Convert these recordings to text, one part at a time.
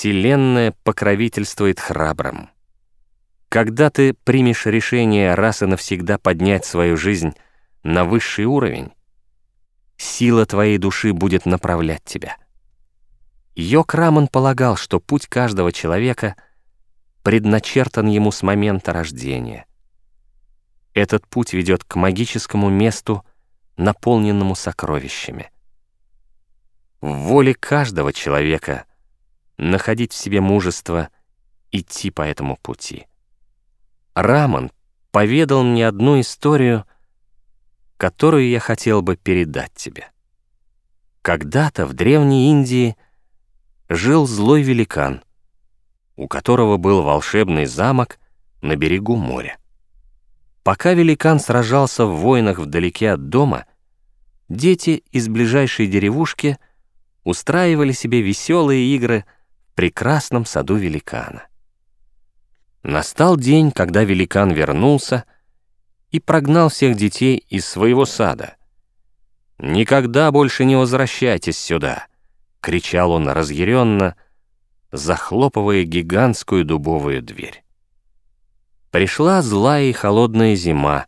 Вселенная покровительствует храбрым. Когда ты примешь решение раз и навсегда поднять свою жизнь на высший уровень, сила твоей души будет направлять тебя. Йок Раман полагал, что путь каждого человека предначертан ему с момента рождения. Этот путь ведет к магическому месту, наполненному сокровищами. В воле каждого человека находить в себе мужество идти по этому пути. Раман поведал мне одну историю, которую я хотел бы передать тебе. Когда-то в Древней Индии жил злой великан, у которого был волшебный замок на берегу моря. Пока великан сражался в войнах вдалеке от дома, дети из ближайшей деревушки устраивали себе веселые игры прекрасном саду великана. Настал день, когда великан вернулся и прогнал всех детей из своего сада. «Никогда больше не возвращайтесь сюда!» — кричал он разъяренно, захлопывая гигантскую дубовую дверь. Пришла злая и холодная зима,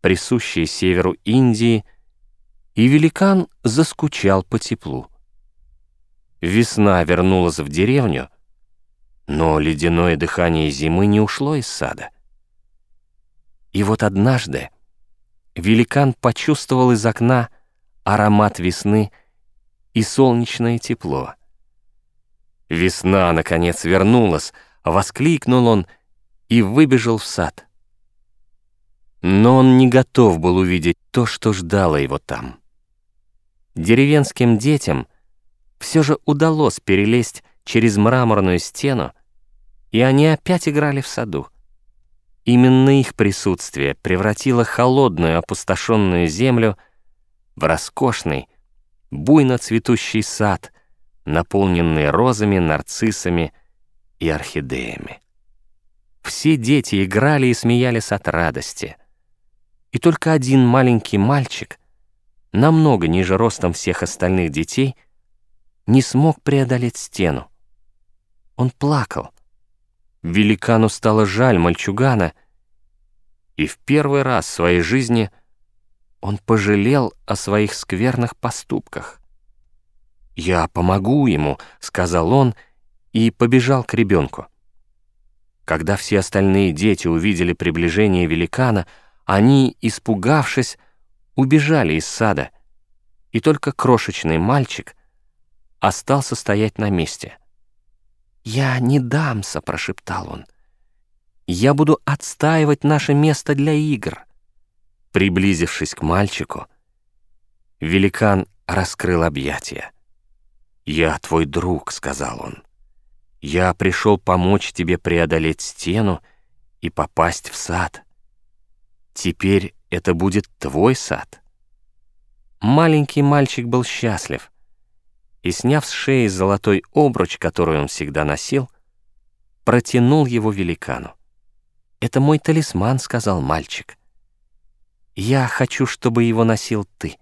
присущая северу Индии, и великан заскучал по теплу. Весна вернулась в деревню, но ледяное дыхание зимы не ушло из сада. И вот однажды великан почувствовал из окна аромат весны и солнечное тепло. «Весна, наконец, вернулась!» — воскликнул он — и выбежал в сад. Но он не готов был увидеть то, что ждало его там. Деревенским детям все же удалось перелезть через мраморную стену, и они опять играли в саду. Именно их присутствие превратило холодную опустошенную землю в роскошный, буйно цветущий сад, наполненный розами, нарциссами и орхидеями. Все дети играли и смеялись от радости. И только один маленький мальчик, намного ниже ростом всех остальных детей, не смог преодолеть стену. Он плакал. Великану стало жаль мальчугана, и в первый раз в своей жизни он пожалел о своих скверных поступках. «Я помогу ему», — сказал он и побежал к ребенку. Когда все остальные дети увидели приближение великана, они, испугавшись, убежали из сада, и только крошечный мальчик остался стоять на месте. «Я не дамся», — прошептал он. «Я буду отстаивать наше место для игр». Приблизившись к мальчику, великан раскрыл объятия. «Я твой друг», — сказал он. Я пришел помочь тебе преодолеть стену и попасть в сад. Теперь это будет твой сад. Маленький мальчик был счастлив и, сняв с шеи золотой обруч, который он всегда носил, протянул его великану. «Это мой талисман», — сказал мальчик. «Я хочу, чтобы его носил ты».